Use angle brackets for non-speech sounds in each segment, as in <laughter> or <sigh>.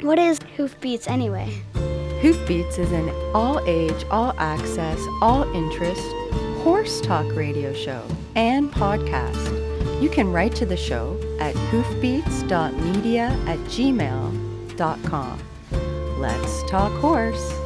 What is Hoofbeats anyway? Hoofbeats is an all age, all access, all interest horse talk radio show and podcast. You can write to the show at hoofbeats.media at gmail.com. Let's talk horse.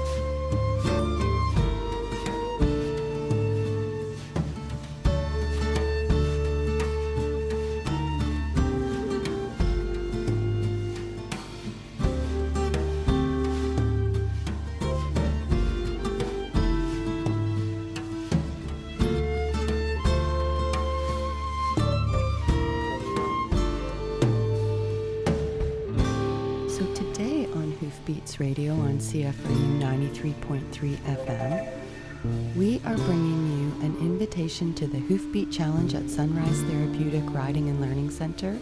93.3 FM, we are bringing you an invitation to the Hoofbeat Challenge at Sunrise Therapeutic Riding and Learning Center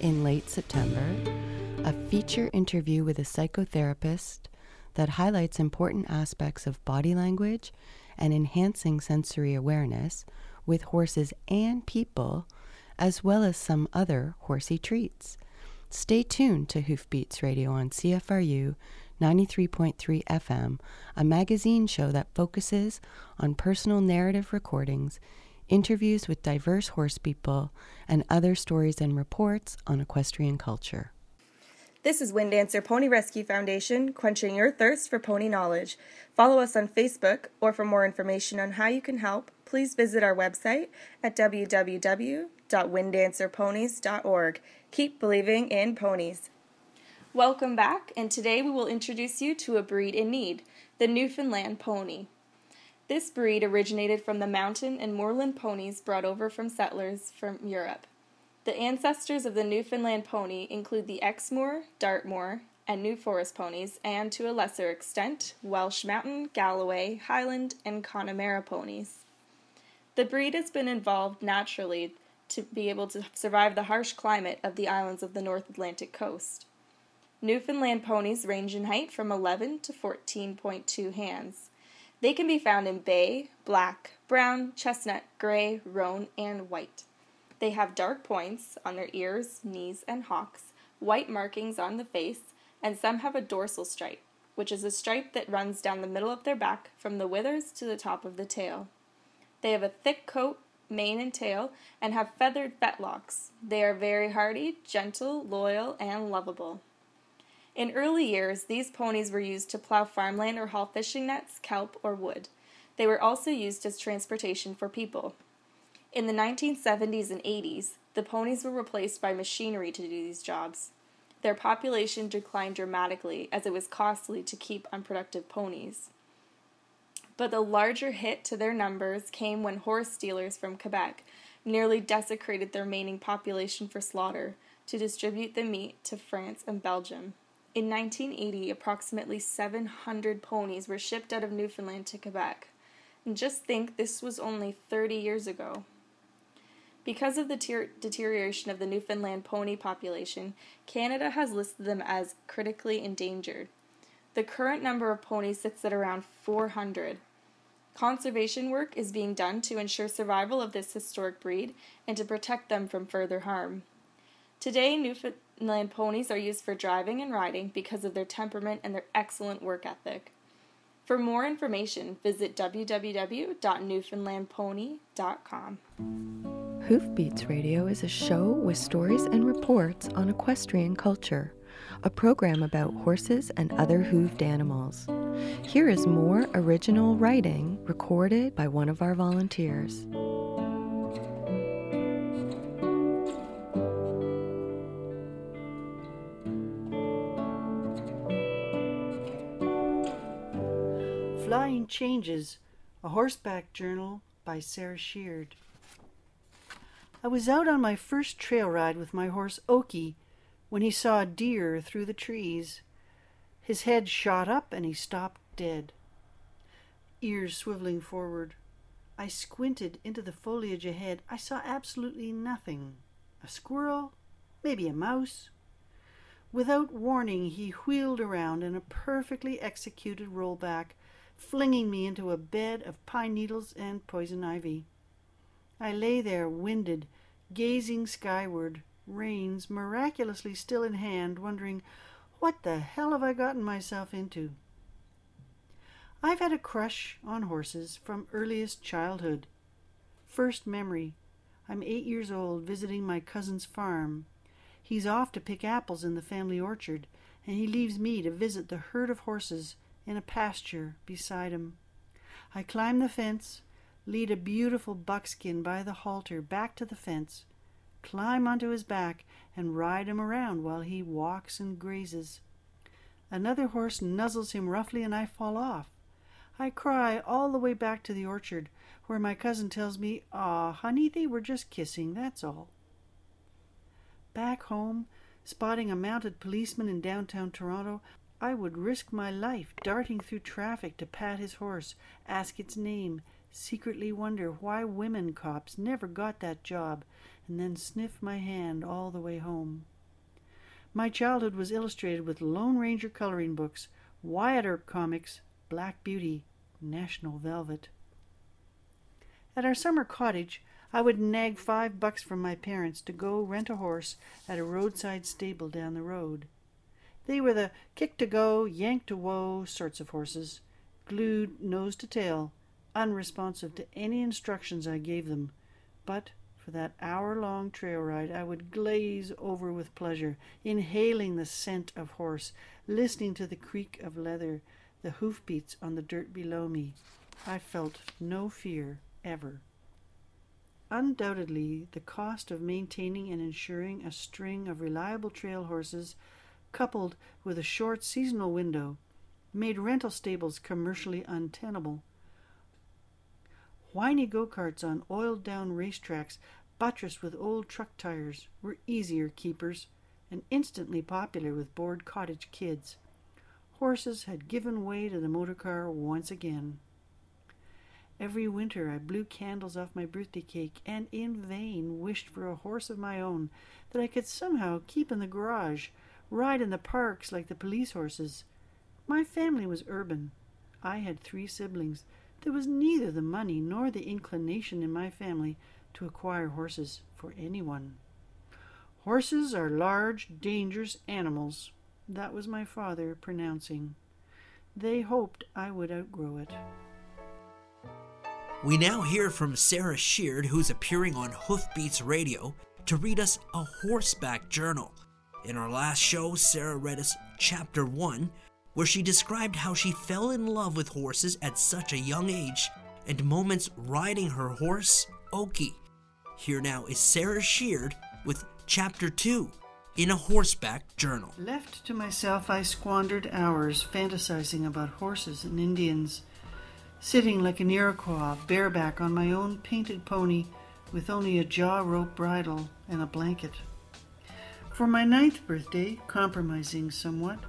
in late September, a feature interview with a psychotherapist that highlights important aspects of body language and enhancing sensory awareness with horses and people, as well as some other horsey treats. Stay tuned to Hoofbeats Radio on CFRU 93.3 FM, a magazine show that focuses on personal narrative recordings, interviews with diverse horse people, and other stories and reports on equestrian culture. This is Wind Dancer Pony Rescue Foundation, quenching your thirst for pony knowledge. Follow us on Facebook, or for more information on how you can help, please visit our website at www.winddancerponies.org. Keep believing in ponies. Welcome back, and today we will introduce you to a breed in need, the Newfoundland Pony. This breed originated from the mountain and moorland ponies brought over from settlers from Europe. The ancestors of the Newfoundland pony include the Exmoor, Dartmoor, and New Forest ponies, and to a lesser extent, Welsh Mountain, Galloway, Highland, and Connemara ponies. The breed has been evolved naturally to be able to survive the harsh climate of the islands of the North Atlantic coast. Newfoundland ponies range in height from 11 to 14.2 hands. They can be found in bay, black, brown, chestnut, gray, roan, and white. They have dark points on their ears, knees, and hocks, white markings on the face, and some have a dorsal stripe, which is a stripe that runs down the middle of their back from the withers to the top of the tail. They have a thick coat, mane, and tail, and have feathered fetlocks. They are very hardy, gentle, loyal, and lovable. In early years, these ponies were used to plow farmland or haul fishing nets, kelp, or wood. They were also used as transportation for people. In the 1970s and 80s, the ponies were replaced by machinery to do these jobs. Their population declined dramatically as it was costly to keep unproductive ponies. But the larger hit to their numbers came when horse dealers from Quebec nearly desecrated the remaining population for slaughter to distribute the meat to France and Belgium. In 1980, approximately 700 ponies were shipped out of Newfoundland to Quebec. And just think this was only 30 years ago. Because of the ter- deterioration of the Newfoundland pony population, Canada has listed them as critically endangered. The current number of ponies sits at around 400. Conservation work is being done to ensure survival of this historic breed and to protect them from further harm. Today, Newfoundland ponies are used for driving and riding because of their temperament and their excellent work ethic. For more information, visit www.newfoundlandpony.com. Hoofbeats Radio is a show with stories and reports on equestrian culture, a program about horses and other hooved animals. Here is more original writing recorded by one of our volunteers. Changes, a horseback journal by Sarah Sheard. I was out on my first trail ride with my horse Oki when he saw a deer through the trees. His head shot up and he stopped dead, ears swiveling forward. I squinted into the foliage ahead. I saw absolutely nothing. A squirrel? Maybe a mouse? Without warning, he wheeled around in a perfectly executed rollback flinging me into a bed of pine needles and poison ivy. I lay there, winded, gazing skyward, reins miraculously still in hand, wondering What the hell have I gotten myself into? I've had a crush on horses from earliest childhood. First memory I'm eight years old, visiting my cousin's farm. He's off to pick apples in the family orchard, and he leaves me to visit the herd of horses in a pasture beside him. I climb the fence, lead a beautiful buckskin by the halter back to the fence, climb onto his back, and ride him around while he walks and grazes. Another horse nuzzles him roughly, and I fall off. I cry all the way back to the orchard, where my cousin tells me, Ah, honey, they were just kissing, that's all. Back home, spotting a mounted policeman in downtown Toronto, I would risk my life darting through traffic to pat his horse, ask its name, secretly wonder why women cops never got that job, and then sniff my hand all the way home. My childhood was illustrated with Lone Ranger coloring books, Wyatt Earp comics, Black Beauty, National Velvet. At our summer cottage, I would nag five bucks from my parents to go rent a horse at a roadside stable down the road. They were the kick to go, yank to whoa sorts of horses, glued nose to tail, unresponsive to any instructions I gave them. But for that hour long trail ride, I would glaze over with pleasure, inhaling the scent of horse, listening to the creak of leather, the hoofbeats on the dirt below me. I felt no fear ever. Undoubtedly, the cost of maintaining and insuring a string of reliable trail horses, coupled with a short seasonal window, made rental stables commercially untenable. Whiny go karts on oiled down racetracks, buttressed with old truck tires, were easier keepers and instantly popular with bored cottage kids. Horses had given way to the motor car once again. Every winter I blew candles off my birthday cake and in vain wished for a horse of my own that I could somehow keep in the garage, ride in the parks like the police horses. My family was urban. I had three siblings. There was neither the money nor the inclination in my family to acquire horses for anyone. Horses are large, dangerous animals. That was my father pronouncing. They hoped I would outgrow it. We now hear from Sarah Sheard, who's appearing on Hoofbeats Radio to read us a horseback journal. In our last show, Sarah read us Chapter 1, where she described how she fell in love with horses at such a young age and moments riding her horse, Okie. Here now is Sarah Sheard with Chapter 2 in a horseback journal. Left to myself, I squandered hours fantasizing about horses and Indians sitting like an Iroquois bareback on my own painted pony with only a jaw rope bridle and a blanket. For my ninth birthday, compromising somewhat,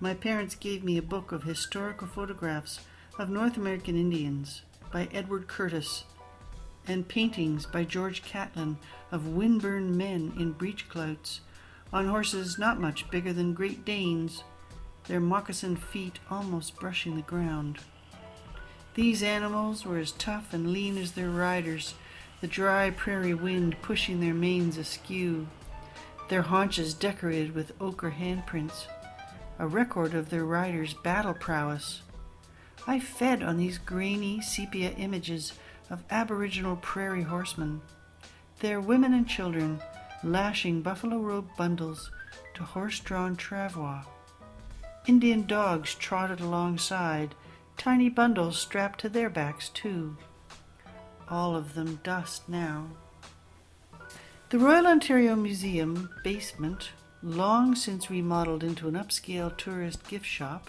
my parents gave me a book of historical photographs of North American Indians by Edward Curtis and paintings by George Catlin of windburned men in breechclouts on horses not much bigger than Great Danes, their moccasined feet almost brushing the ground. These animals were as tough and lean as their riders, the dry prairie wind pushing their manes askew, their haunches decorated with ochre handprints, a record of their riders' battle prowess. I fed on these grainy sepia images of aboriginal prairie horsemen, their women and children lashing buffalo robe bundles to horse drawn travois. Indian dogs trotted alongside tiny bundles strapped to their backs, too. All of them dust now. The Royal Ontario Museum basement, long since remodeled into an upscale tourist gift shop,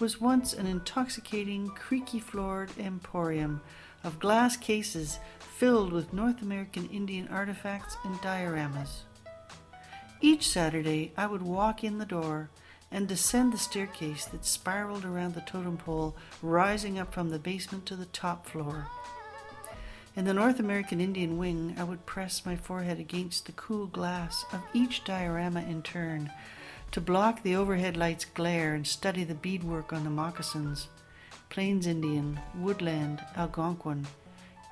was once an intoxicating, creaky floored emporium of glass cases filled with North American Indian artifacts and dioramas. Each Saturday, I would walk in the door and descend the staircase that spiraled around the totem pole, rising up from the basement to the top floor. In the North American Indian wing, I would press my forehead against the cool glass of each diorama in turn to block the overhead light's glare and study the beadwork on the moccasins Plains Indian, Woodland, Algonquin,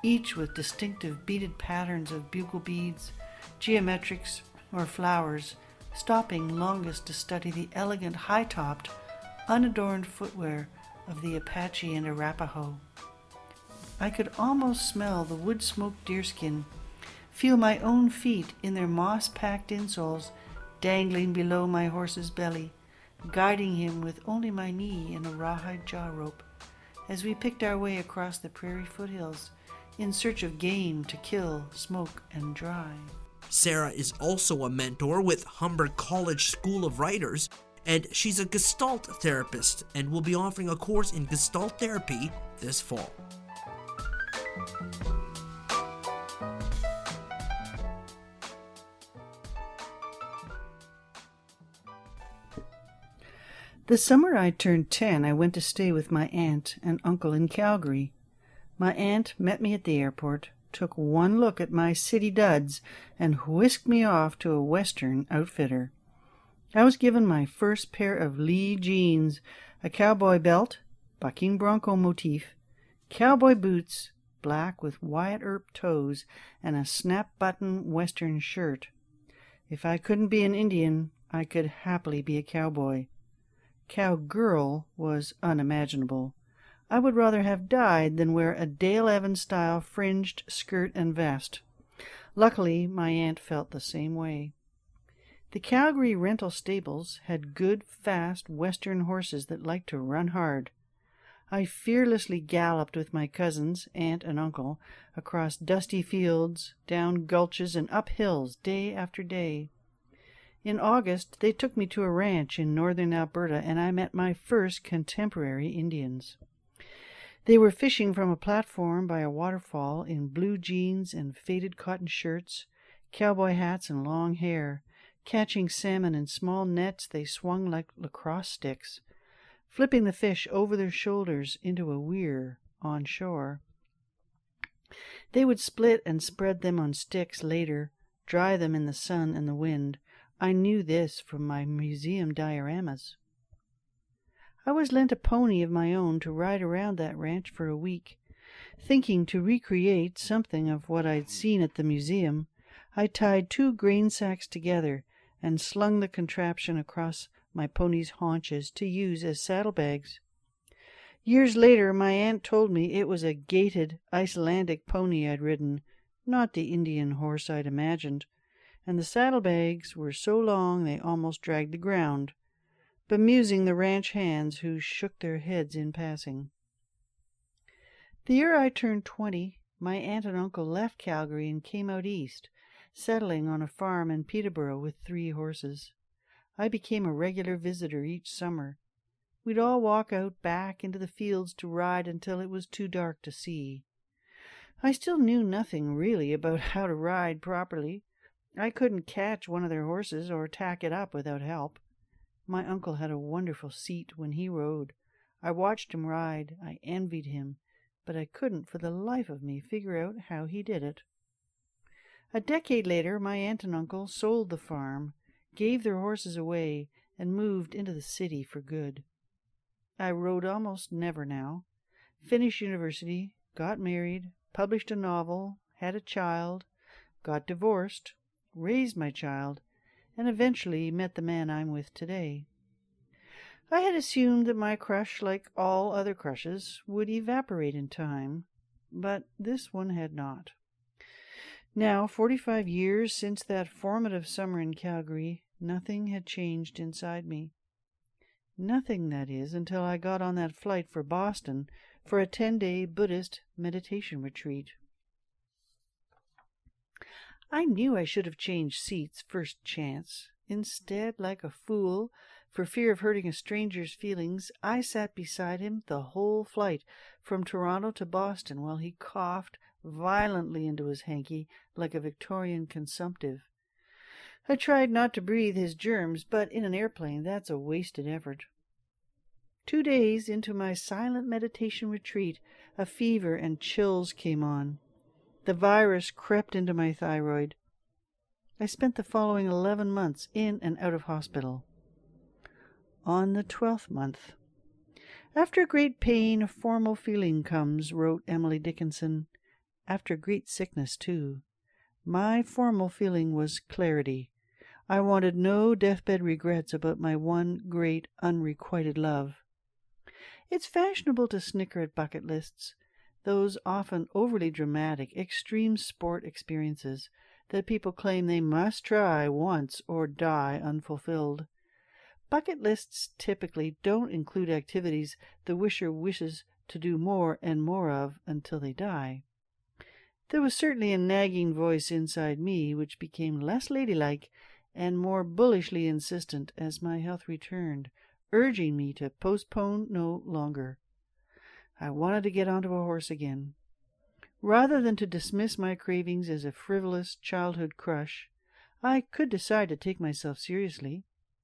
each with distinctive beaded patterns of bugle beads, geometrics, or flowers stopping longest to study the elegant high topped, unadorned footwear of the Apache and Arapaho. I could almost smell the wood smoked deerskin, feel my own feet in their moss packed insoles dangling below my horse's belly, guiding him with only my knee and a rawhide jaw rope as we picked our way across the prairie foothills in search of game to kill, smoke, and dry. Sarah is also a mentor with Humber College School of Writers, and she's a Gestalt therapist and will be offering a course in Gestalt therapy this fall. The summer I turned 10, I went to stay with my aunt and uncle in Calgary. My aunt met me at the airport, took one look at my city duds, and whisked me off to a Western outfitter. I was given my first pair of Lee jeans, a cowboy belt, bucking bronco motif, cowboy boots, black with Wyatt Earp toes, and a snap button Western shirt. If I couldn't be an Indian, I could happily be a cowboy. Cowgirl was unimaginable. I would rather have died than wear a Dale Evans style fringed skirt and vest. Luckily, my aunt felt the same way. The Calgary rental stables had good, fast Western horses that liked to run hard. I fearlessly galloped with my cousins, aunt and uncle, across dusty fields, down gulches, and up hills day after day. In August, they took me to a ranch in northern Alberta, and I met my first contemporary Indians. They were fishing from a platform by a waterfall in blue jeans and faded cotton shirts, cowboy hats, and long hair, catching salmon in small nets they swung like lacrosse sticks, flipping the fish over their shoulders into a weir on shore. They would split and spread them on sticks later, dry them in the sun and the wind, I knew this from my museum dioramas. I was lent a pony of my own to ride around that ranch for a week. Thinking to recreate something of what I'd seen at the museum, I tied two grain sacks together and slung the contraption across my pony's haunches to use as saddlebags. Years later, my aunt told me it was a gaited Icelandic pony I'd ridden, not the Indian horse I'd imagined and the saddlebags were so long they almost dragged the ground, bemusing the ranch hands who shook their heads in passing. The year I turned twenty, my aunt and uncle left Calgary and came out east, settling on a farm in Peterborough with three horses. I became a regular visitor each summer. We'd all walk out back into the fields to ride until it was too dark to see. I still knew nothing really about <laughs> how to ride properly, I couldn't catch one of their horses or tack it up without help. My uncle had a wonderful seat when he rode. I watched him ride. I envied him, but I couldn't for the life of me figure out how he did it. A decade later, my aunt and uncle sold the farm, gave their horses away, and moved into the city for good. I rode almost never now. Finished university, got married, published a novel, had a child, got divorced, raised my child, and eventually met the man I'm with today. I had assumed that my crush, like all other crushes, would evaporate in time, but this one had not. Now, forty five years since that formative summer in Calgary, nothing had changed inside me. Nothing, that is, until I got on that flight for Boston for a ten day Buddhist meditation retreat. I knew I should have changed seats first chance. Instead, like a fool, for fear of hurting a stranger's feelings, I sat beside him the whole flight from Toronto to Boston while he coughed violently into his hanky like a Victorian consumptive. I tried not to breathe his germs, but in an airplane that's a wasted effort. Two days into my silent meditation retreat, a fever and chills came on. The virus crept into my thyroid. I spent the following 11 months in and out of hospital. On the 12th month, after great pain, a formal feeling comes, wrote Emily Dickinson. After great sickness, too. My formal feeling was clarity. I wanted no deathbed regrets about my one great unrequited love. It's fashionable to snicker at bucket lists, those often overly dramatic, extreme sport experiences that people claim they must try once or die unfulfilled. Bucket lists typically don't include activities the wisher wishes to do more and more of until they die. There was certainly a nagging voice inside me which became less ladylike and more bullishly insistent as my health returned, urging me to postpone no longer. I wanted to get onto a horse again. Rather than to dismiss my cravings as a frivolous childhood crush, I could decide to take myself seriously.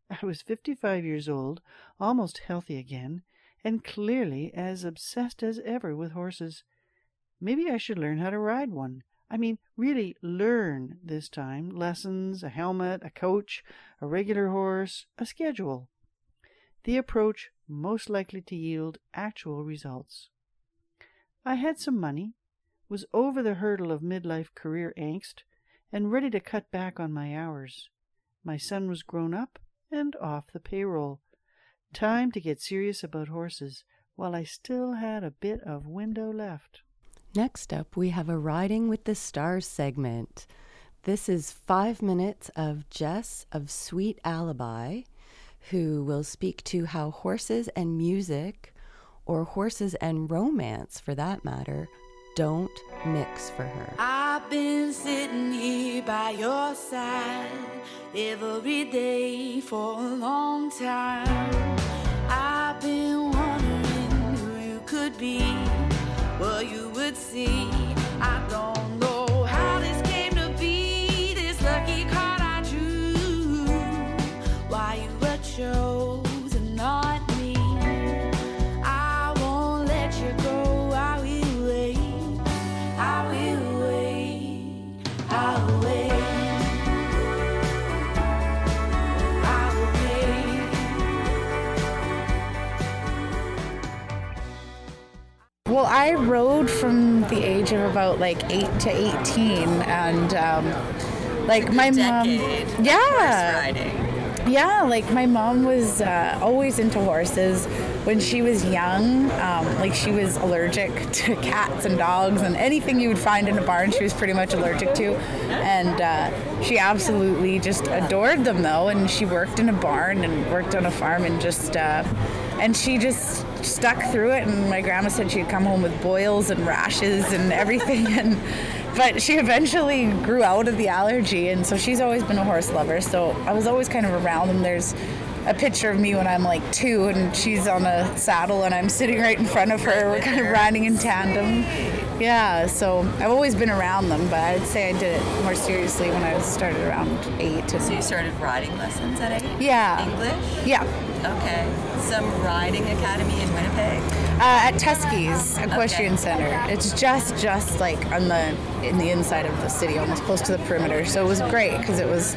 I was fifty five years old, almost healthy again, and clearly as obsessed as ever with horses. Maybe I should learn how to ride one. I mean, really learn this time. Lessons, a helmet, a coach, a regular horse, a schedule. The approach most likely to yield actual results. I had some money, was over the hurdle of midlife career angst, and ready to cut back on my hours. My son was grown up and off the payroll. Time to get serious about horses while I still had a bit of window left. Next up, we have a Riding with the Stars segment. This is five minutes of Jess of Sweet Alibi, who will speak to how horses and music, or horses and romance for that matter, don't mix for her. I've been sitting here by your side every day for a long time. I've been wondering who you could be, what you see. Well, I rode from the age of about like eight to eighteen, and um, like my mom, yeah, yeah, like my mom was uh, always into horses. When she was young, um, like she was allergic to cats and dogs and anything you would find in a barn, she was pretty much allergic to. And uh, she absolutely just adored them, though. And she worked in a barn and worked on a farm and just, uh, and she just stuck through it. And my grandma said she'd come home with boils and rashes and everything. <laughs> And but she eventually grew out of the allergy, and so she's always been a horse lover. So I was always kind of around them. There's a picture of me when I'm like two, and she's on a saddle, and I'm sitting right in front of her. We're kind of riding in tandem. Yeah, so I've always been around them, but I'd say I did it more seriously when I started around eight. So you started riding lessons at eight? Yeah. English? Yeah, Okay. Some riding academy in Winnipeg? uh, at Tuskie's Equestrian Center. It's just just like on the in the inside of the city, almost close to the perimeter. So it was great because it was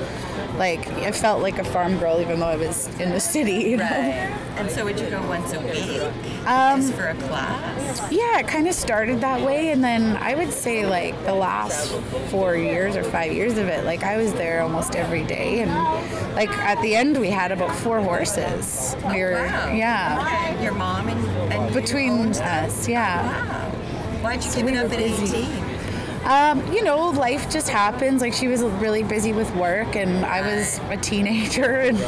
like I felt like a farm girl, even though I was in the city. You know? Right. And so would you go once a week? Um, Just for a class? Yeah, it kind of started that way, and then I would say like the last four years or five years of it, like I was there almost every day, and like at the end we had about four horses. We were, Wow. yeah, Your mom and, and between us, yeah. Wow. Why'd you So give we it up at busy. 18? Um, you know, life just happens. Like she was really busy with work, and I was a teenager, and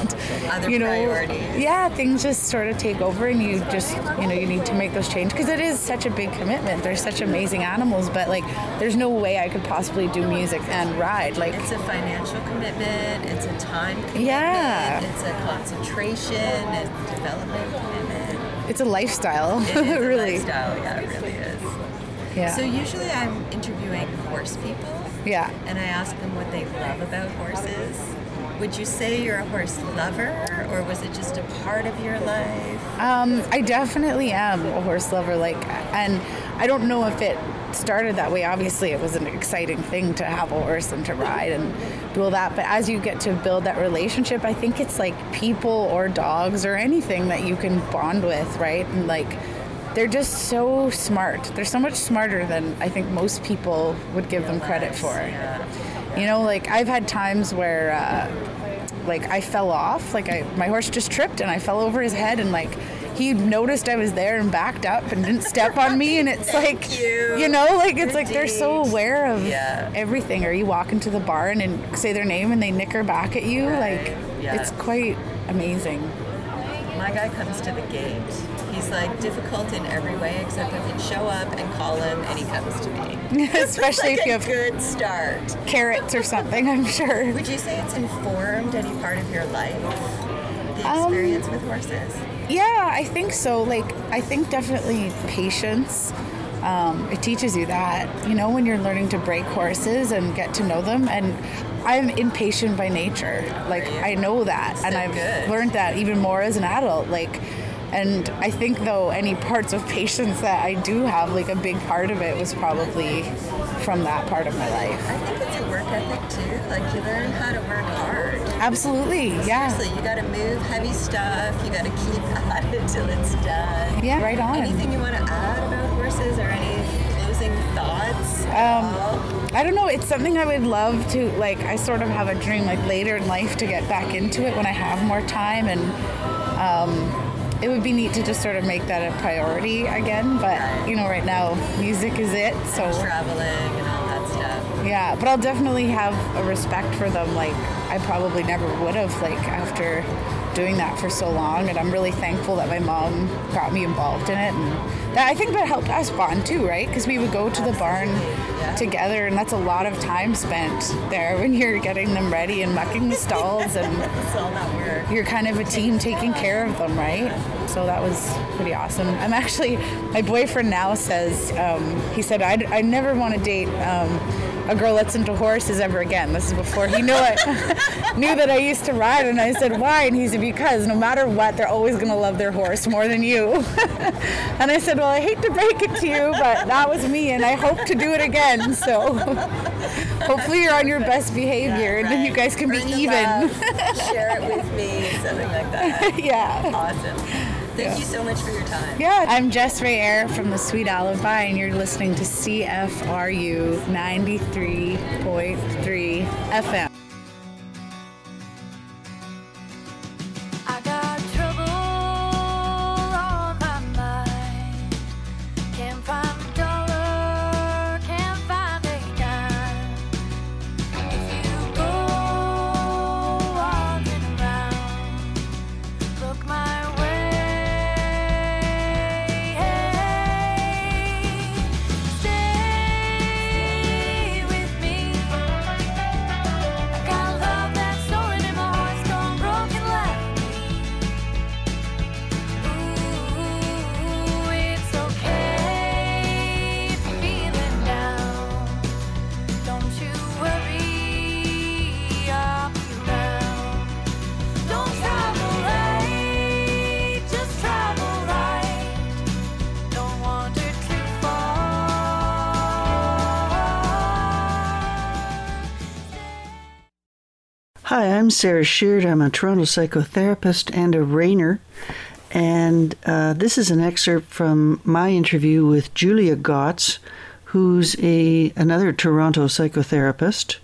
Other you know, priorities. yeah, things just sort of take over, and you just, you know, you need to make those changes because it is such a big commitment. They're such amazing animals, but like, there's no way I could possibly do music and ride. Like, It's a financial commitment. It's a time commitment. Yeah. It's a concentration and development commitment. it's a lifestyle, It is <laughs> a really. lifestyle. Yeah, it really is. Yeah. So usually I'm interviewing horse people, yeah. and I ask them what they love about horses. Would you say you're a horse lover, or was it just a part of your life? Um, I definitely am a horse lover. Like, and I don't know if it started that way. Obviously, it was an exciting thing to have a horse and to ride and do all that. But as you get to build that relationship, I think it's like people or dogs or anything that you can bond with, right? And like, they're just so smart. They're so much smarter than I think most people would give them credit for. You know, like I've had times where. Uh, like I fell off. Like I, my horse just tripped and I fell over his head and like he noticed I was there and backed up and didn't step on me. And it's <laughs> like, you. you. know, like it's like they're so aware of Yeah. everything. Or you walk into the barn and say their name and they nicker back at you. Right. Like Yeah. it's quite amazing. My guy comes to the gate. He's like difficult in every way except I can show up and call him and he comes to me. <laughs> Especially like if you a have good start. carrots or something, I'm sure. Would you say it's informed any part of your life? The Um, experience with horses? Yeah, I think so. Like, I think definitely patience. Um, it teaches you that, you know, when you're learning to break horses and get to know them. And I'm impatient by nature. Like. I know that. and I've good. learned that even more as an adult. Like, and I think, though, any parts of patience that I do have, like, a big part of it was probably from that part of my life. I think it's a work ethic too. Like you learn how to work hard. Absolutely. Yeah. Seriously, you got to move heavy stuff. You got to keep <laughs> at it till it's done. Yeah, right on. Anything you want to add about horses or any closing thoughts? Um, I don't know. It's something I would love to like. I sort of have a dream like later in life to get back into it when I have more time, and um, it would be neat to just sort of make that a priority again. But you know, right now music is it. So Traveling and all that stuff. yeah, but I'll definitely have a respect for them. Like I probably never would have like after doing that for so long, and I'm really thankful that my mom got me involved in it, and I think that helped us bond too, right? Because we would go to the barn together, and that's a lot of time spent there when you're getting them ready and mucking the stalls, and <laughs> you're kind of a team taking care of them, right? So that was pretty awesome. I'm actually, my boyfriend now says, um, he said, I, I never want to date um, a girl that's into horses ever again. This is before he knew it, <laughs> knew that I used to ride. And I said, why? And he said, because no matter what, they're always going to love their horse more than you. <laughs> and I said, well, I hate to break it to you, but that was me, and I hope to do it again. So <laughs> hopefully you're on your best behavior, and then you guys can be Bring the even. love, <laughs> Share it with me, something like that. <laughs> yeah. Awesome. Thank you so much for your time. Yeah, I'm Jess Rae Ayre from the Sweet Alibi, and you're listening to CFRU 93.3 FM. I'm Sarah Sheard. I'm a Toronto psychotherapist and a rainer. And uh, this is an excerpt from my interview with Julia Gotts, who's a another Toronto psychotherapist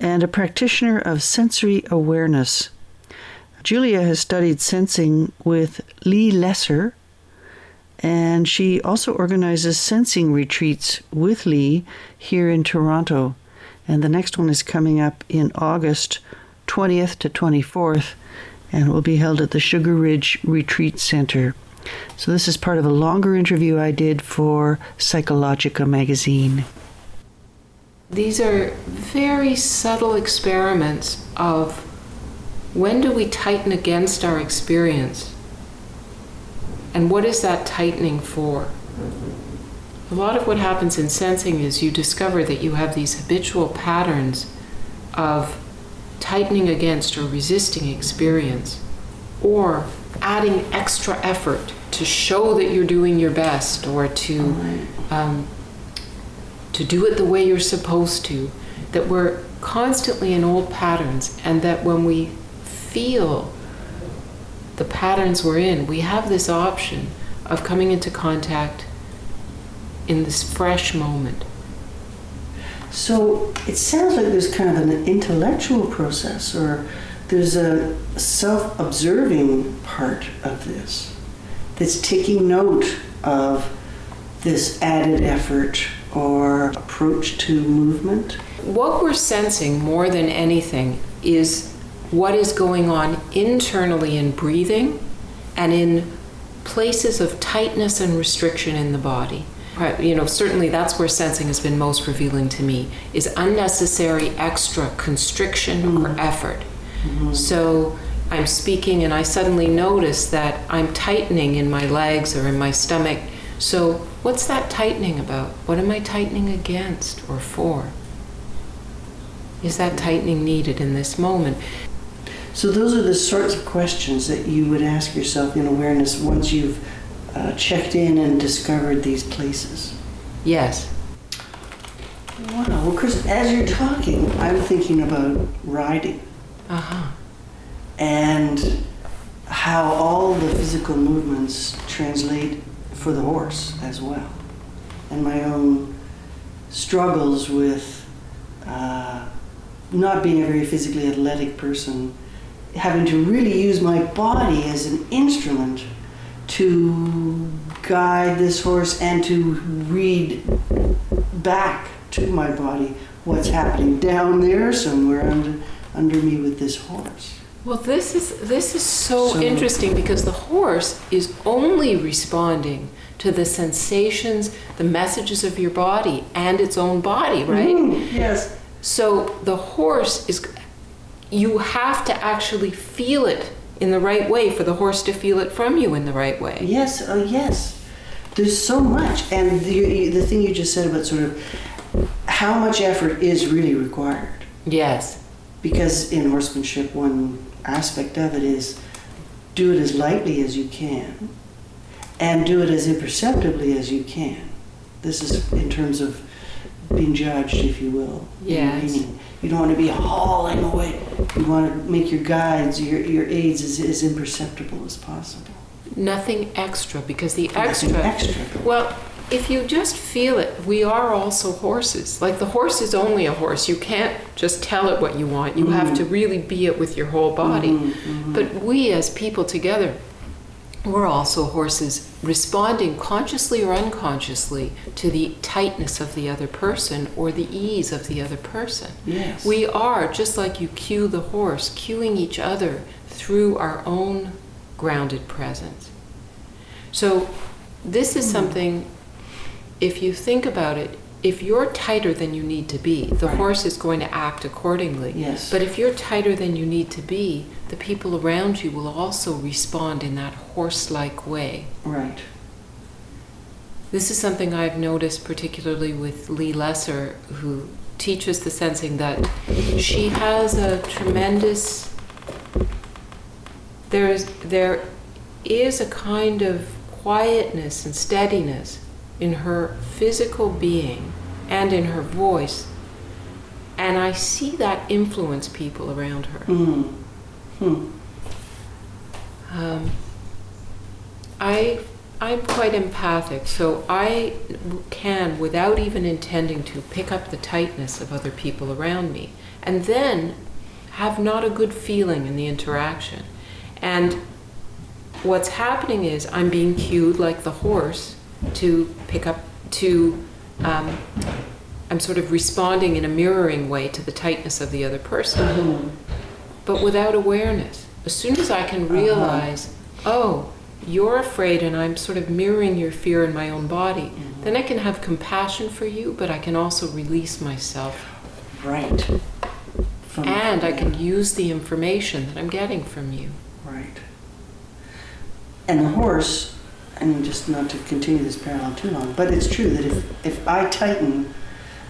and a practitioner of sensory awareness. Julia has studied sensing with Lee Lesser, and she also organizes sensing retreats with Lee here in Toronto. And the next one is coming up in August 20th to 24th and will be held at the Sugar Ridge Retreat Center. So, this is part of a longer interview I did for Psychologica magazine. These are very subtle experiments of when do we tighten against our experience? And what is that tightening for? A lot of what happens in sensing is you discover that you have these habitual patterns of tightening against or resisting experience, or adding extra effort to show that you're doing your best or to um, to do it the way you're supposed to, that we're constantly in old patterns, and that when we feel the patterns we're in, we have this option of coming into contact in this fresh moment. So, it sounds like there's kind of an intellectual process or there's a self observing part of this that's taking note of this added effort or approach to movement. What we're sensing more than anything is what is going on internally in breathing and in places of tightness and restriction in the body. You know, certainly that's where sensing has been most revealing to me is unnecessary extra constriction mm-hmm. or effort. Mm-hmm. So I'm speaking and I suddenly notice that I'm tightening in my legs or in my stomach. So, what's that tightening about? What am I tightening against or for? Is that tightening needed in this moment? So, those are the sorts of questions that you would ask yourself in awareness once you've uh, checked in and discovered these places. Yes. Wow. Well, Chris, as you're talking, I'm thinking about riding. Uh huh. And how all the physical movements translate for the horse as well. And my own struggles with uh, not being a very physically athletic person, having to really use my body as an instrument to guide this horse and to read back to my body what's happening down there somewhere under, under me with this horse. Well, this is this is so, so, interesting because the horse is only responding to the sensations, the messages of your body and its own body, right? Mm, yes. So the horse is you have to actually feel it in the right way for the horse to feel it from you in the right way. Yes, oh yes. There's so much, and the, the thing you just said about sort of how much effort is really required. Yes. Because in horsemanship, one aspect of it is do it as lightly as you can and do it as imperceptibly as you can. This is in terms of being judged, if you will. Yes. You don't want to be hauling away. You want to make your guides, your, your aids as, as imperceptible as possible. Nothing extra, because the extra. Extra. Well, if you just feel it, we are also horses. Like the horse is only a horse. You can't just tell it what you want. You mm-hmm. have to really be it with your whole body. Mm-hmm, mm-hmm. But we as people together, we're also horses responding consciously or unconsciously to the tightness of the other person or the ease of the other person. Yes. We are, just like you cue the horse, cueing each other through our own grounded presence. So, this is hmm. something, if you think about it, if you're tighter than you need to be, the right. horse is going to act accordingly. Yes. But if you're tighter than you need to be, the people around you will also respond in that horse like way. Right. This is something I've noticed particularly with Lee Lesser, who teaches the sensing that she has a tremendous there is there is a kind of quietness and steadiness in her physical being and in her voice and I see that influence people around her. Mm. Hmm. Um, I I'm quite empathic, so I can, without even intending to, pick up the tightness of other people around me, and then have not a good feeling in the interaction. And what's happening is I'm being cued like the horse to pick up to. Um, I'm sort of responding in a mirroring way to the tightness of the other person. Mm-hmm but without awareness. As soon as I can uh-huh. realize, uh-huh. oh, you're afraid and I'm sort of mirroring your fear in my own body, mm-hmm. then I can have compassion for you, but I can also release myself. Right. From, and I can use the information that I'm getting from you. Right. And the horse, and just not to continue this parallel too long, but it's true that if, if I tighten,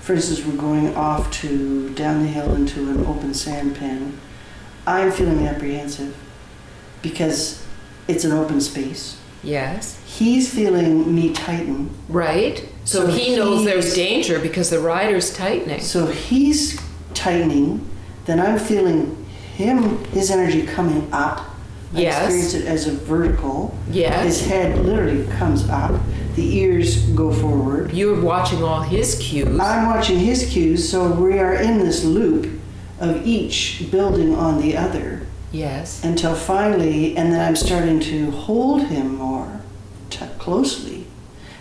for instance, we're going off to down the hill into an open sand pen, I'm feeling apprehensive because it's an open space. Yes. He's feeling me tighten. Right. So, so he knows there's danger because the rider's tightening. So he's tightening, then I'm feeling him, his energy coming up. I yes. experience it as a vertical. Yes. His head literally comes up. The ears go forward. You're watching all his cues. I'm watching his cues, so we are in this loop of each building on the other. Yes. Until finally, and then I'm starting to hold him more t- closely.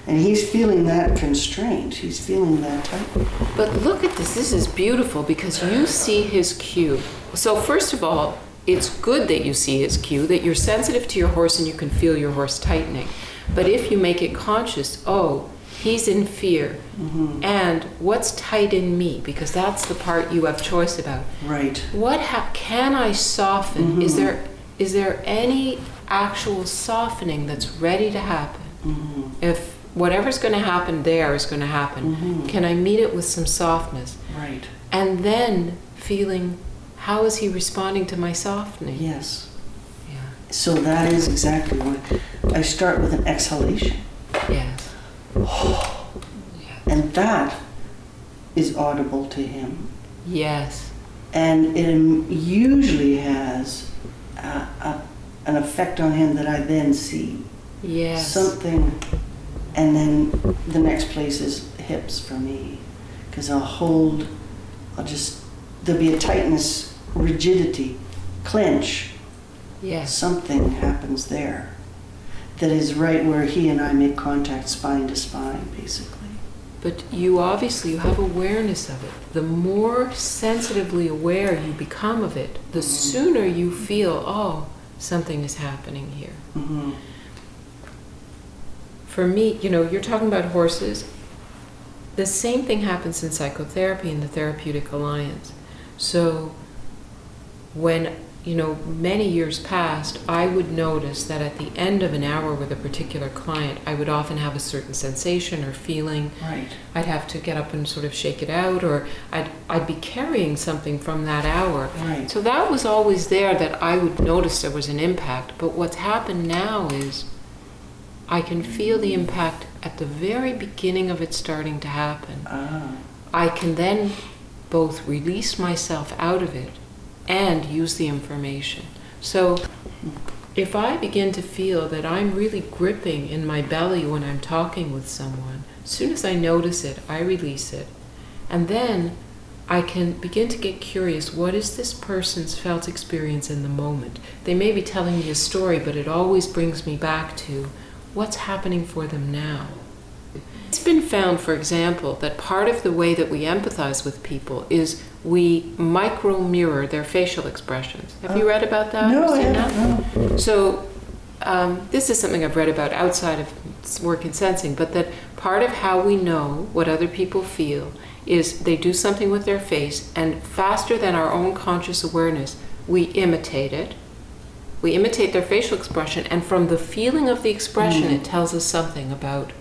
And he's feeling that constraint. He's feeling that tight. But look at this. This is beautiful because you see his cue. So, first of all, it's good that you see his cue, that you're sensitive to your horse and you can feel your horse tightening. But if you make it conscious, oh, he's in fear. Mm-hmm. And what's tight in me? Because that's the part you have choice about. Right. What ha- can I soften? Mm-hmm. Is there is there any actual softening that's ready to happen? Mm-hmm. If whatever's going to happen there is going to happen, mm-hmm. can I meet it with some softness? Right. And then feeling how is he responding to my softening? Yes. Yeah. So that is exactly what I start with an exhalation. Yes. And that is audible to him. Yes. And it usually has a, a, an effect on him that I then see. Yes. Something, and then the next place is hips for me. Because I'll hold, I'll just, there'll be a tightness rigidity, clench, yes. something happens there that is right where he and I make contact spine to spine, basically. But you obviously you have awareness of it. The more sensitively aware you become of it, the mm-hmm. sooner you feel, oh, something is happening here. Mm-hmm. For me, you know, you're talking about horses. The same thing happens in psychotherapy in the Therapeutic Alliance. So when you know many years past i would notice that at the end of an hour with a particular client i would often have a certain sensation or feeling. Right. I'd have to get up and sort of shake it out or i'd, I'd be carrying something from that hour. Right. so that was always there that i would notice there was an impact. But what's happened now is i can feel the impact at the very beginning of it starting to happen. Ah. i can then both release myself out of it and use the information. So if I begin to feel that I'm really gripping in my belly when I'm talking with someone, as soon as I notice it, I release it. And then I can begin to get curious what is this person's felt experience in the moment? They may be telling me a story, but it always brings me back to what's happening for them now. It's been found, for example, that part of the way that we empathize with people is we micro mirror their facial expressions. Have you read about that? No, I haven't. No. So, um, this is something I've read about outside of work in sensing, but that part of how we know what other people feel is they do something with their face, and faster than our own conscious awareness, we imitate it. We imitate their facial expression, and from the feeling of the expression, mm. it tells us something about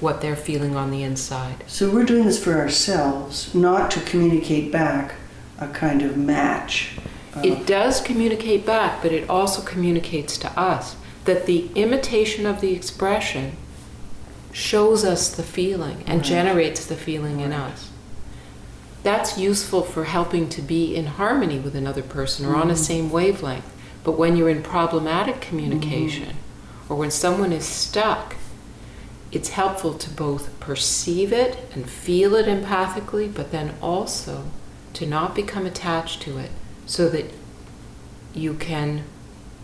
what they're feeling on the inside. So we're doing this for ourselves, not to communicate back a kind of match. It does communicate back, but it also communicates to us that the imitation of the expression shows us the feeling and right. generates the feeling right. in us. That's useful for helping to be in harmony with another person or mm-hmm. on a mm-hmm. same wavelength. But when you're in problematic communication mm-hmm. or when someone is stuck, it's helpful to both perceive it and feel it empathically, but then also to not become attached to it so that you can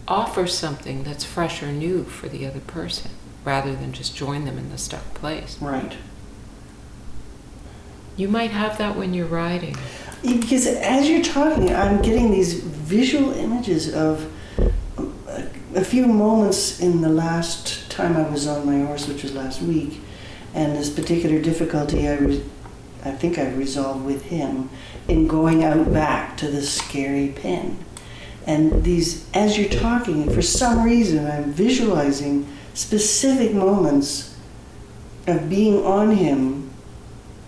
offer something that's fresh or new for the other person rather than just join them in the stuck place. Right. You might have that when you're riding. Because as you're talking, I'm getting these visual images of a few moments in the last time I was on my horse, which was last week, and this particular difficulty I, re- I think I resolved with him in going out back to the scary pen. And these, as you're talking, for some reason, I'm visualizing specific moments of being on him,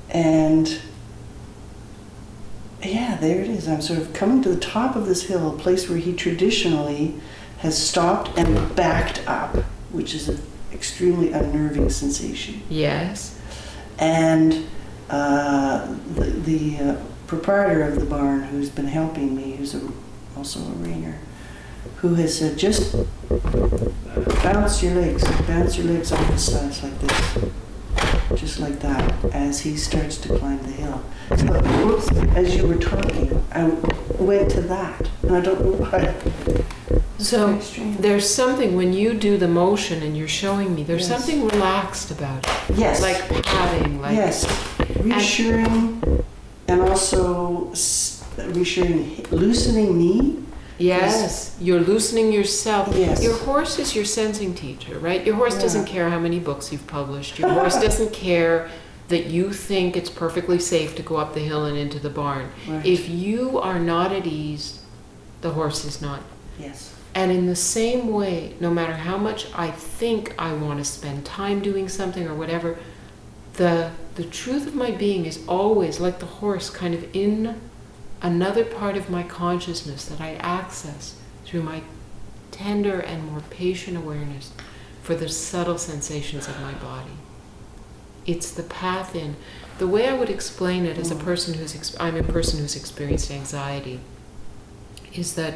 and yeah, there it is. I'm sort of coming to the top of this hill, a place where he traditionally has stopped and backed up, which is an extremely unnerving sensation. Yes. And uh, the, the uh, proprietor of the barn, who's been helping me, who's a, also a reiner, who has said, just bounce your legs, bounce your legs off the sides like this. just like that, as he starts to climb the hill. So, whoops, as you were talking, I went to that, and I don't know why. So there's something when you do the motion and you're showing me, there's Yes. something relaxed about it. Yes. Like patting, like yes, reassuring, and also s- reassuring, loosening me. Yes, you're loosening yourself. Yes. Your horse is your sensing teacher, right? Your horse Yeah. doesn't care how many books you've published. Your horse <laughs> doesn't care that you think it's perfectly safe to go up the hill and into the barn. Right. If you are not at ease, the horse is not. Yes. And in the same way, no matter how much I think I want to spend time doing something or whatever, the the truth of my being is always like the horse kind of in another part of my consciousness that I access through my tender and more patient awareness for the subtle sensations of my body. It's the path in. The way I would explain it as a mm. person who's I'm a person who's experienced anxiety is that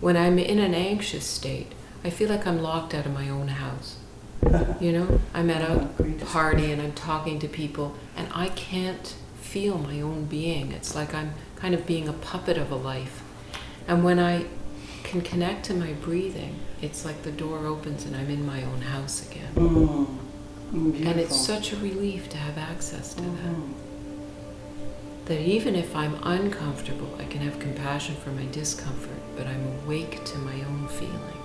when I'm in an anxious state, I feel like I'm locked out of my own house. <laughs> You know, I'm at a party and I'm talking to people and I can't feel my own being. It's like I'm kind of being a puppet of a life. And when I can connect to my breathing, it's like the door opens and I'm in my own house again. Mm. And it's such a relief to have access to Mhm. that. That even if I'm uncomfortable, I can have compassion for my discomfort, but I'm awake to my own feeling.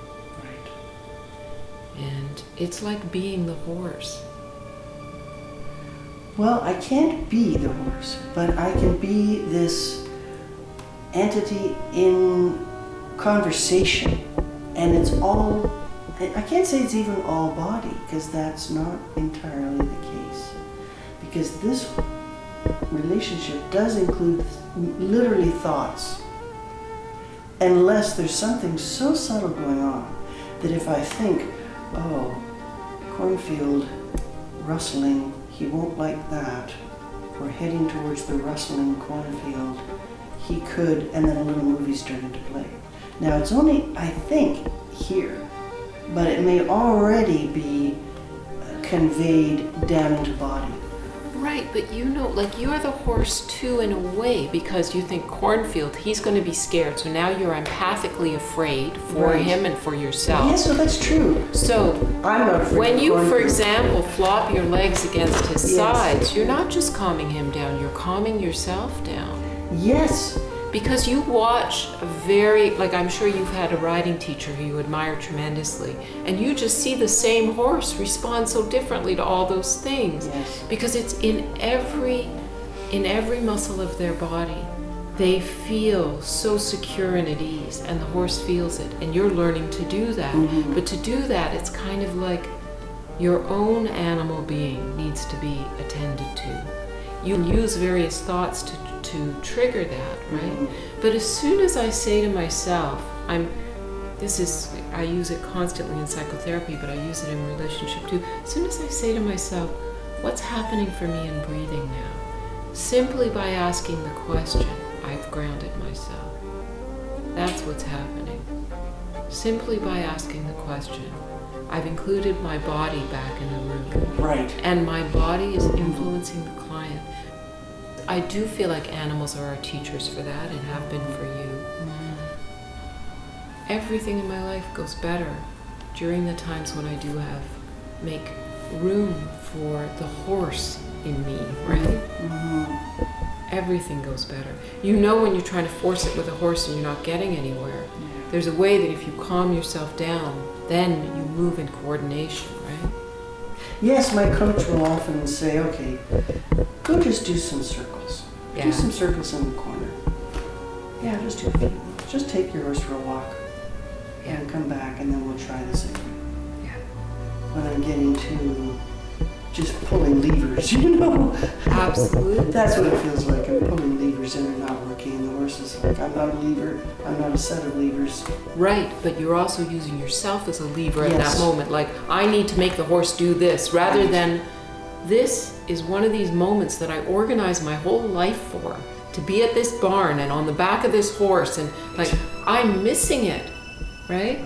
And it's like being the horse. Well, I can't be the horse, but I can be this entity in conversation. And it's all, I can't say it's even all body, because that's not entirely the case. Because this relationship does include literally thoughts. Unless there's something so subtle going on that if I think, oh, cornfield rustling, he won't like that. We're heading towards the rustling cornfield. He could, and then a little movie started to play. Now it's only, I think, here, but it may already be conveyed down into body. Right, but you know, like you're the horse too in a way because you think cornfield, he's going to be scared. So now you're empathically afraid for Right. him and for yourself. Yes, so that's true. So I'm not afraid when you, for example, flop your legs against his Yes. sides, you're not just calming him down, you're calming yourself down. Yes. Because you watch a very, like I'm sure you've had a riding teacher who you admire tremendously, and you just see the same horse respond so differently to all those things. Yes. Because it's in every, in every muscle of their body. They feel so secure and at ease, and the horse feels it, and you're learning to do that. Mhm. But to do that, it's kind of like your own animal being needs to be attended to. You use various thoughts to, to trigger that, right? Mhm. But as soon as I say to myself, I'm, this is, I use it constantly in psychotherapy, but I use it in relationship too. As soon as I say to myself, what's happening for me in breathing now? Simply by asking the question, I've grounded myself. That's what's happening. Simply by asking the question, I've included my body back in the room. Right. And my body is influencing the. I do feel like animals are our teachers for that and have been for you. Everything in my life goes better during the times when I do have make room for the horse in me, right? Mhm. Everything goes better. You know when you're trying to force it with a horse and you're not getting anywhere. There's a way that if you calm yourself down, then you move in coordination, right? Yes, my coach will often say, okay, go just do some circles. Yeah. Do some circles in the corner. Yeah, just do a few. Just take your horse for a walk and come back, and then we'll try this again. Yeah. When I'm getting to just pulling levers, <laughs> you know? Absolutely. That's what it feels like. I'm pulling levers and they're not working, like, I'm not a lever, I'm not a set of levers. Right, but you're also using yourself as a lever at Yes. that moment. Like, I need to make the horse do this, rather than this is one of these moments that I organize my whole life for. To be at this barn and on the back of this horse, and like, I'm missing it, right?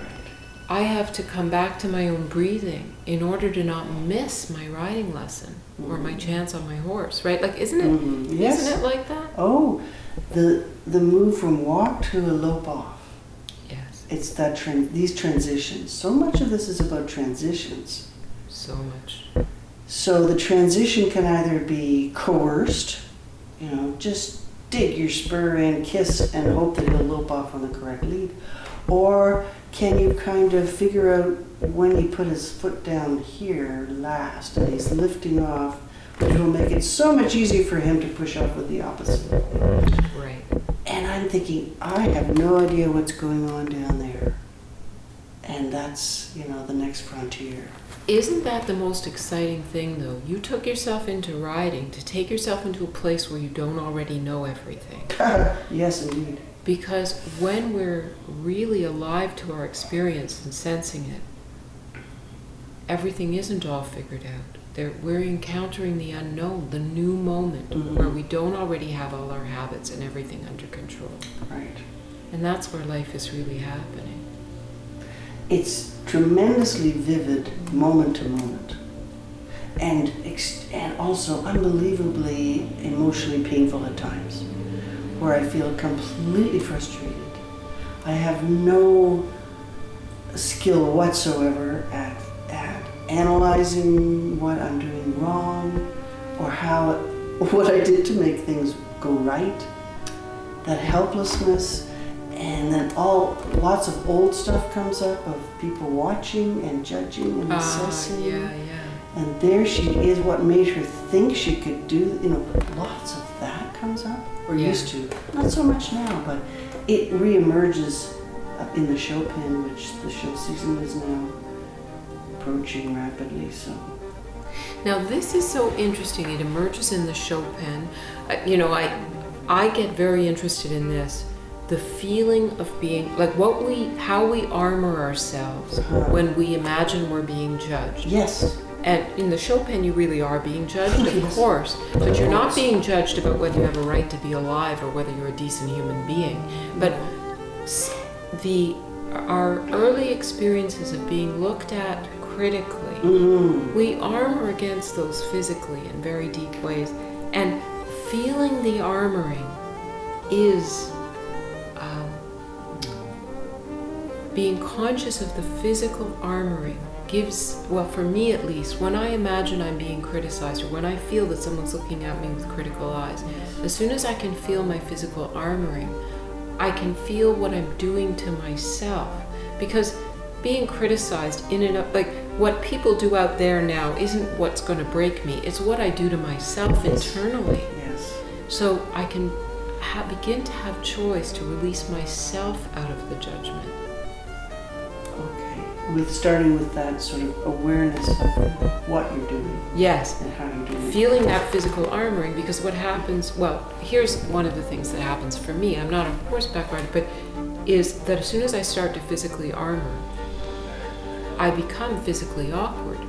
I have to come back to my own breathing in order to not miss my riding lesson mm-hmm. or my mm-hmm. chance on my horse, right? Like, isn't it? Mm-hmm. Yes. Isn't it like that? Oh, the the move from walk to a lope off. Yes. It's that tran- these transitions. So much of this is about transitions. So much. So the transition can either be coerced, you know, just dig your spur in, kiss, and hope that he'll lope off on the correct lead, or can you kind of figure out when he put his foot down here last and he's lifting off, will make it so much easier for him to push off with the opposite. Right. And I'm thinking, I have no idea what's going on down there. And that's, you know, the next frontier. Isn't that the most exciting thing, though? You took yourself into riding to take yourself into a place where you don't already know everything. <laughs> yes, indeed. Because when we're really alive to our experience and sensing it, everything isn't all figured out. We're encountering the unknown, the new moment mm-hmm. where we don't already have all our habits and everything under control. Right. And that's where life is really happening. It's tremendously vivid moment to moment. And, ex- and also unbelievably emotionally painful at times where I feel completely frustrated. I have no skill whatsoever at, at analyzing what I'm doing wrong or how <laughs> what I did to make things go right. That helplessness, and then all lots of old stuff comes up of people watching and judging and uh, assessing. Yeah, yeah. And there she is, what made her think she could do, you know, lots of that comes up or yeah. used to. Not so much now, but it reemerges in the show pen, which the show season is now approaching rapidly. So. Now this is so interesting. It emerges in the show pen. Uh, you know, I I get very interested in this. The feeling of being like what we how we armor ourselves uh-huh. when we imagine we're being judged. Yes. And in the show pen, you really are being judged, of course, but you're not being judged about whether you have a right to be alive or whether you're a decent human being. But the our early experiences of being looked at critically, mm-hmm. we armor against those physically in very deep ways, and feeling the armoring is um, being conscious of the physical armoring gives, well, for me at least, when I imagine I'm being criticized or when I feel that someone's looking at me with critical eyes, as soon as I can feel my physical armoring, I can feel what I'm doing to myself. Because being criticized in and of, like, what people do out there now isn't what's going to break me, it's what I do to myself internally. Yes. So I can ha- begin to have choice to release myself out of the judgment Okay. with starting with that sort of awareness of what you're doing. Yes. And how you're doing Feeling that physical armoring because what happens, well, here's one of the things that happens for me. I'm not a horseback rider, but is that as soon as I start to physically armor, I become physically awkward.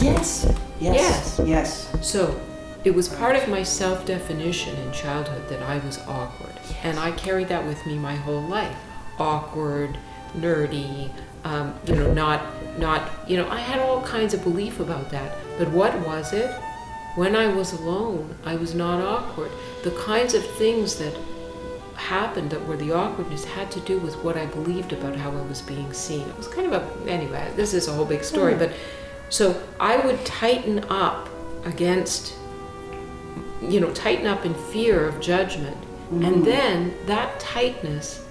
Yes. Yes. Yes. Yes. So it was part of my self definition in childhood that I was awkward. Yes. And I carried that with me my whole life. Awkward, nerdy, um, you know, not, not, you know, I had all kinds of belief about that. But what was it? When I was alone, I was not awkward. The kinds of things that happened that were the awkwardness had to do with what I believed about how I was being seen. It was kind of a, anyway, this is a whole big story, mm. but so I would tighten up against, you know, tighten up in fear of judgment. Mm. And then that tightness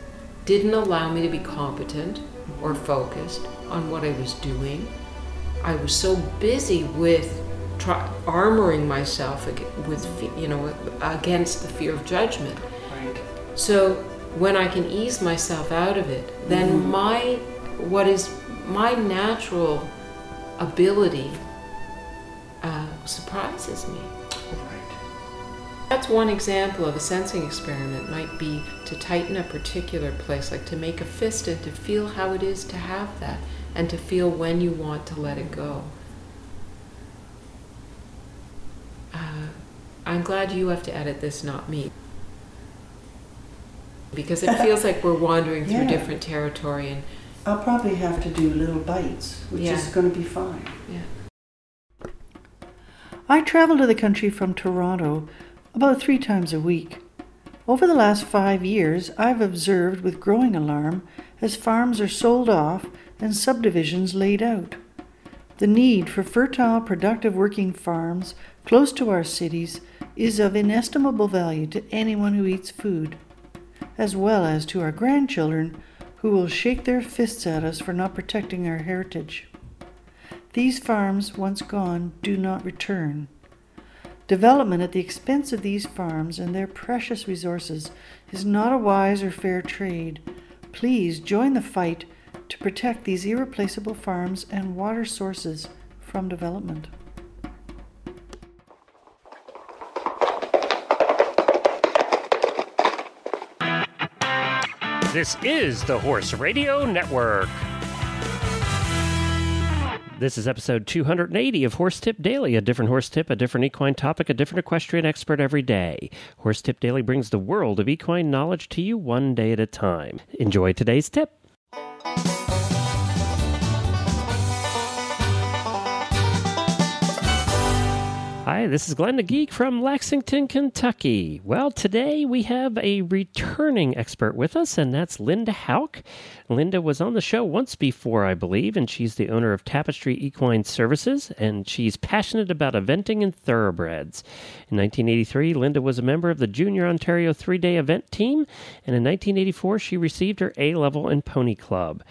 didn't allow me to be competent or focused on what I was doing. I was so busy with try, armoring myself with, you know, against the fear of judgment. So when I can ease myself out of it, then mm-hmm. my what is my natural ability uh, surprises me. That's one example of a sensing experiment might be to tighten a particular place, like to make a fist and to feel how it is to have that and to feel when you want to let it go. Uh, I'm glad you have to edit this, not me. Because it feels like we're wandering through yeah. different territory and I'll probably have to do little bites, which Yeah. is going to be fine. Yeah. I travel to the country from Toronto about three times a week. Over the last five years, I've observed with growing alarm as farms are sold off and subdivisions laid out. The need for fertile, productive working farms close to our cities is of inestimable value to anyone who eats food, as well as to our grandchildren who will shake their fists at us for not protecting our heritage. These farms, once gone, do not return. Development at the expense of these farms and their precious resources is not a wise or fair trade. Please join the fight to protect these irreplaceable farms and water sources from development. This is the Horse Radio Network. This is episode 280 of Horse Tip Daily, a different horse tip, a different equine topic, a different equestrian expert every day. Horse Tip Daily brings the world of equine knowledge to you one day at a time. Enjoy today's tip. Hi, this is Glenn the Geek from Lexington, Kentucky. Well, today we have a returning expert with us, and that's Linda Hauk. Linda was on the show once before, I believe, and she's the owner of Tapestry Equine Services, and she's passionate about eventing and thoroughbreds. In 1983, Linda was a member of the Junior Ontario three day event team, and in 1984, she received her A level in Pony Club.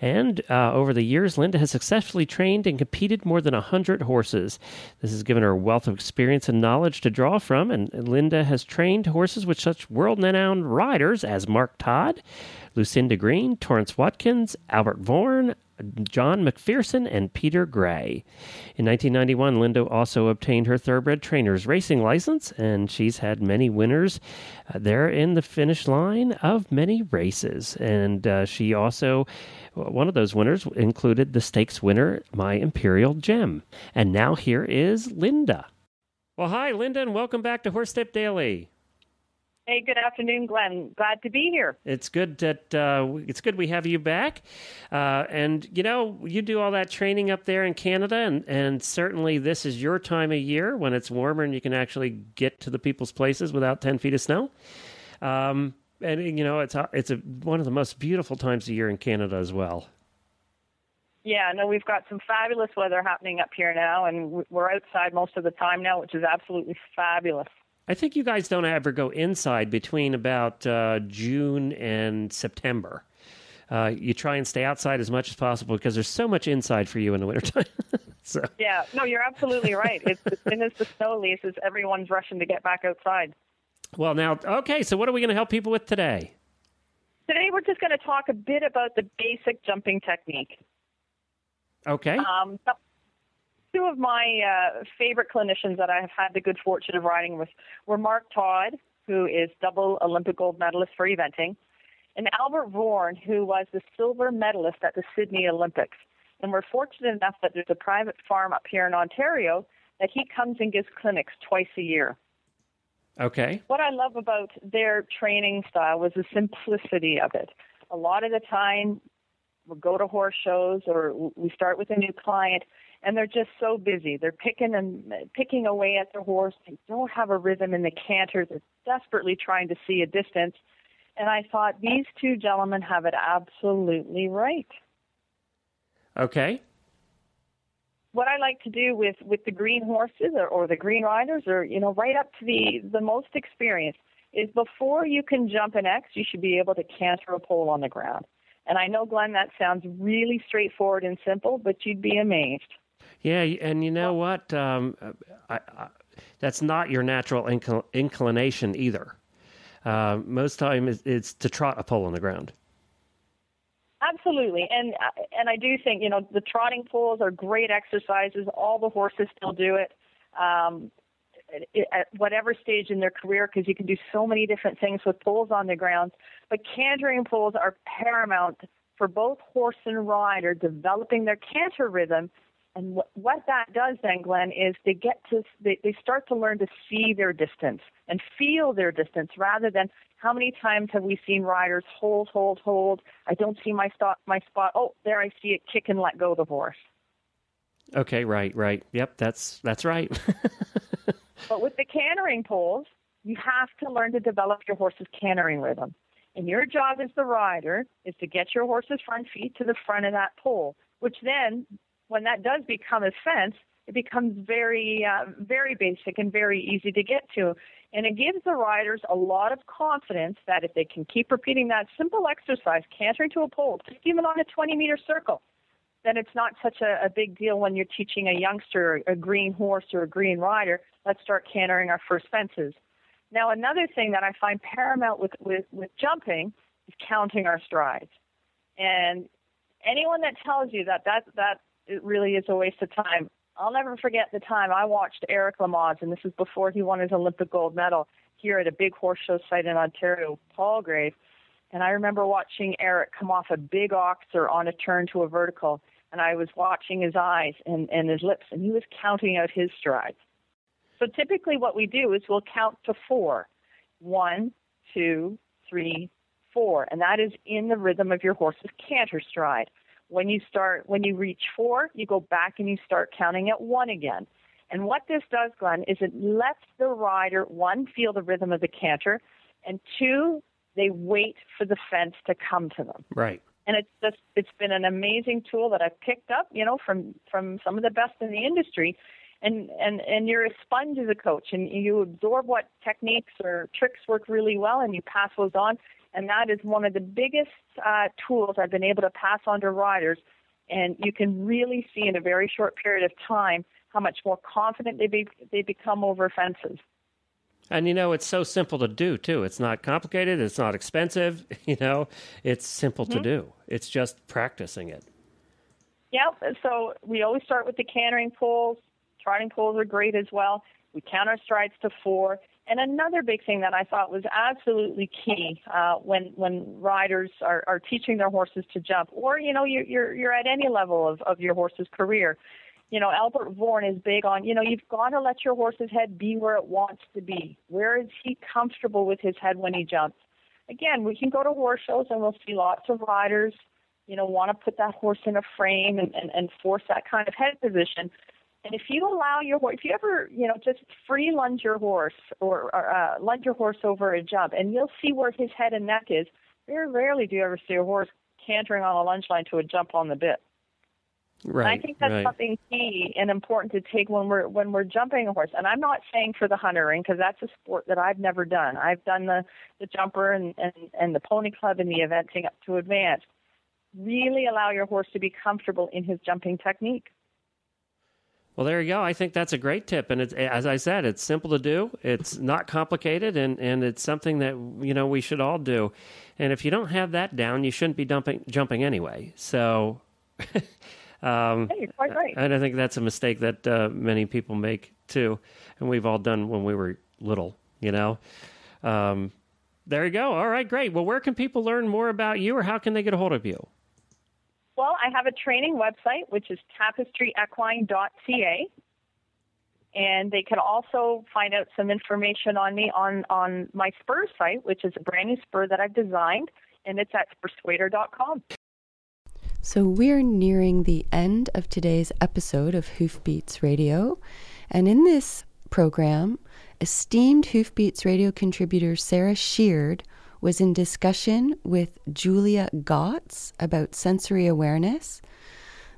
And uh, over the years, Linda has successfully trained and competed more than 100 horses. This has given her a wealth of experience and knowledge to draw from, and Linda has trained horses with such world renowned riders as Mark Todd, Lucinda Green, Torrance Watkins, Albert Voorn, John McPherson, and Peter Gray. In 1991, Linda also obtained her thoroughbred trainer's racing license, and she's had many winners uh, there in the finish line of many races. And uh, she also, one of those winners included the stakes winner, My Imperial Gem. And now here is Linda. Well, hi, Linda, and welcome back to Horse Tip Daily. Hey, good afternoon, Glenn. Glad to be here. It's good that uh, it's good we have you back, uh, and you know you do all that training up there in Canada, and and certainly this is your time of year when it's warmer and you can actually get to the people's places without ten feet of snow. Um, and you know it's a, it's a, one of the most beautiful times of year in Canada as well. Yeah, no, we've got some fabulous weather happening up here now, and we're outside most of the time now, which is absolutely fabulous. I think you guys don't ever go inside between about uh, June and September. Uh, you try and stay outside as much as possible because there's so much inside for you in the wintertime. <laughs> so. Yeah, no, you're absolutely right. It's, as soon as the snow leaves, everyone's rushing to get back outside. Well, now, okay, so what are we going to help people with today? Today, we're just going to talk a bit about the basic jumping technique. Okay. Um, two of my uh, favorite clinicians that I have had the good fortune of riding with were Mark Todd, who is double Olympic gold medalist for eventing, and Albert Voorn, who was the silver medalist at the Sydney Olympics. And we're fortunate enough that there's a private farm up here in Ontario that he comes and gives clinics twice a year. Okay. What I love about their training style was the simplicity of it. A lot of the time, we'll go to horse shows or we start with a new client and they're just so busy. They're picking and picking away at their horse. They don't have a rhythm in the canter. They're desperately trying to see a distance. And I thought these two gentlemen have it absolutely right. Okay. What I like to do with with the green horses or, or the green riders, or you know, right up to the the most experienced, is before you can jump an X, you should be able to canter a pole on the ground. And I know, Glenn, that sounds really straightforward and simple, but you'd be amazed. Yeah, and you know what? Um, I, I, that's not your natural incl- inclination either. Uh, most time it's, it's to trot a pole on the ground. Absolutely, and and I do think you know the trotting poles are great exercises. All the horses still do it. Um, at whatever stage in their career because you can do so many different things with poles on the ground. But cantering poles are paramount for both horse and rider developing their canter rhythm And what, what that does then, Glenn, is they get to they, they start to learn to see their distance and feel their distance rather than how many times have we seen riders hold, hold, hold. I don't see my spot, my spot. Oh, there I see it. Kick and let go the horse. Okay, right, right. Yep, that's that's right. <laughs> but with the cantering poles, you have to learn to develop your horse's cantering rhythm. And your job as the rider is to get your horse's front feet to the front of that pole, which then, when that does become a fence, it becomes very, uh, very basic and very easy to get to. And it gives the riders a lot of confidence that if they can keep repeating that simple exercise, cantering to a pole, just even on a 20 meter circle, then it's not such a, a big deal when you're teaching a youngster a green horse or a green rider. Let's start cantering our first fences. Now, another thing that I find paramount with, with, with jumping is counting our strides. And anyone that tells you that that, that it really is a waste of time, I'll never forget the time I watched Eric Lamaze, and this is before he won his Olympic gold medal here at a big horse show site in Ontario, Palgrave. And I remember watching Eric come off a big oxer on a turn to a vertical, and I was watching his eyes and, and his lips, and he was counting out his strides. So typically, what we do is we'll count to four one, two, three, four, and that is in the rhythm of your horse's canter stride. When you start, when you reach four, you go back and you start counting at one again. And what this does, Glenn, is it lets the rider one feel the rhythm of the canter, and two, they wait for the fence to come to them. Right. And it's just it's been an amazing tool that I've picked up, you know, from from some of the best in the industry and and and you're a sponge as a coach and you absorb what techniques or tricks work really well and you pass those on and that is one of the biggest uh, tools I've been able to pass on to riders and you can really see in a very short period of time how much more confident they be, they become over fences. And you know, it's so simple to do too. It's not complicated, it's not expensive, <laughs> you know, it's simple mm-hmm. to do. It's just practicing it. Yep. so we always start with the cantering poles, Trotting poles are great as well. We count our strides to four. And another big thing that I thought was absolutely key uh, when when riders are, are teaching their horses to jump, or you know you're you're, you're at any level of, of your horse's career. You know Albert Voorn is big on you know you've got to let your horse's head be where it wants to be. Where is he comfortable with his head when he jumps? Again, we can go to horse shows and we'll see lots of riders, you know, want to put that horse in a frame and, and, and force that kind of head position. And if you allow your horse, if you ever, you know, just free lunge your horse or, or uh, lunge your horse over a jump, and you'll see where his head and neck is. Very rarely do you ever see a horse cantering on a lunge line to a jump on the bit. Right. And I think that's right. something key and important to take when we're when we're jumping a horse. And I'm not saying for the hunter ring because that's a sport that I've never done. I've done the the jumper and and and the pony club and the eventing up to advanced. Really allow your horse to be comfortable in his jumping technique. Well, there you go. I think that's a great tip, and it's as I said, it's simple to do. It's not complicated, and and it's something that you know we should all do. And if you don't have that down, you shouldn't be dumping jumping anyway. So. <laughs> Um, hey, you're quite right. And I think that's a mistake that uh, many people make too, and we've all done when we were little. You know, um, there you go. All right, great. Well, where can people learn more about you, or how can they get a hold of you? Well, I have a training website, which is tapestryequine.ca. And they can also find out some information on me on, on my spur site, which is a brand new spur that I've designed, and it's at spursuader.com. So we're nearing the end of today's episode of Hoofbeats Radio. And in this program, esteemed Hoofbeats Radio contributor Sarah Sheard was in discussion with Julia Gotts about sensory awareness.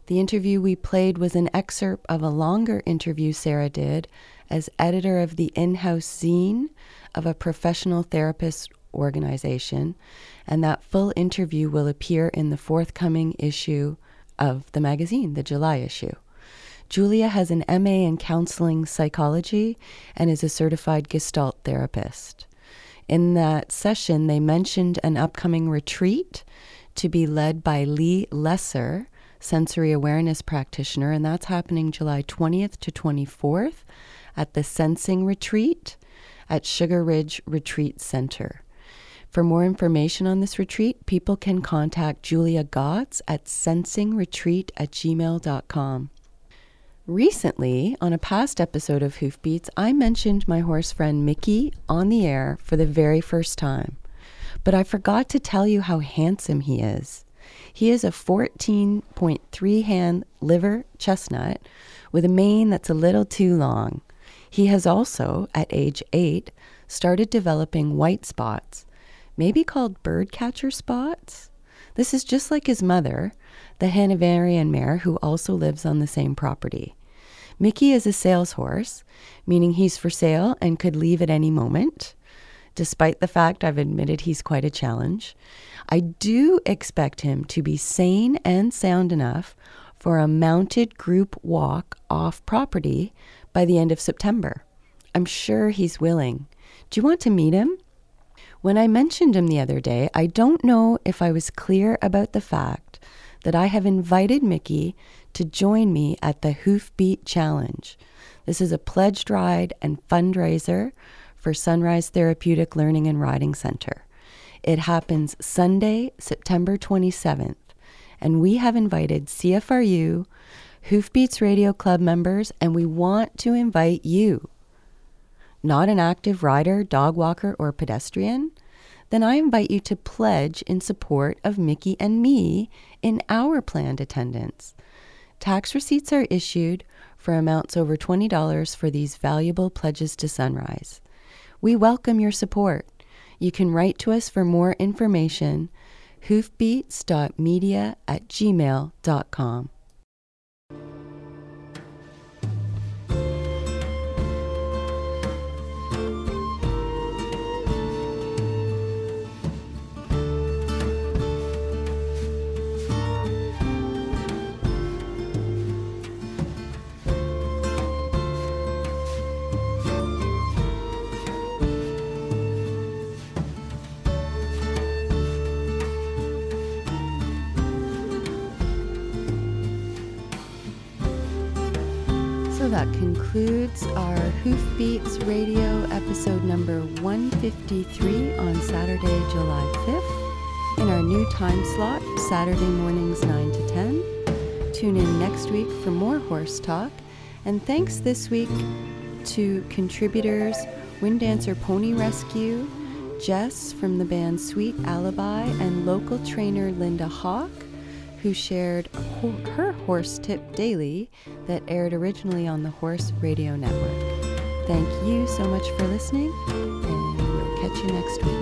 The interview we played was an excerpt of a longer interview Sarah did as editor of the in house zine of a professional therapist organization, and that full interview will appear in the forthcoming issue of the magazine, the July issue. Julia has an MA in counseling psychology and is a certified Gestalt therapist. In that session, they mentioned an upcoming retreat to be led by Lee Lesser, sensory awareness practitioner, and that's happening July 20th to 24th at the Sensing Retreat at Sugar Ridge Retreat Center. For more information on this retreat, people can contact Julia Gotts at sensingretreat at gmail.com. Recently, on a past episode of Hoofbeats, I mentioned my horse friend Mickey on the air for the very first time. But I forgot to tell you how handsome he is. He is a 14.3 hand liver chestnut with a mane that's a little too long. He has also, at age 8, started developing white spots, maybe called birdcatcher spots. This is just like his mother, the Hanoverian mare who also lives on the same property. Mickey is a sales horse, meaning he's for sale and could leave at any moment. Despite the fact I've admitted he's quite a challenge, I do expect him to be sane and sound enough for a mounted group walk off property by the end of September. I'm sure he's willing. Do you want to meet him? When I mentioned him the other day, I don't know if I was clear about the fact that I have invited Mickey to join me at the Hoofbeat Challenge. This is a pledged ride and fundraiser for Sunrise Therapeutic Learning and Riding Center. It happens Sunday, September 27th, and we have invited CFRU, Hoofbeats Radio Club members, and we want to invite you. Not an active rider, dog walker, or pedestrian? Then I invite you to pledge in support of Mickey and me in our planned attendance. Tax receipts are issued for amounts over $20 for these valuable pledges to Sunrise. We welcome your support. You can write to us for more information hoofbeats.media at gmail.com. that concludes our Hoofbeats Radio episode number 153 on Saturday, July 5th. In our new time slot, Saturday mornings 9 to 10. Tune in next week for more horse talk. And thanks this week to contributors Wind Dancer Pony Rescue, Jess from the band Sweet Alibi, and local trainer Linda Hawk who shared her horse tip daily that aired originally on the Horse Radio Network. Thank you so much for listening, and we'll catch you next week.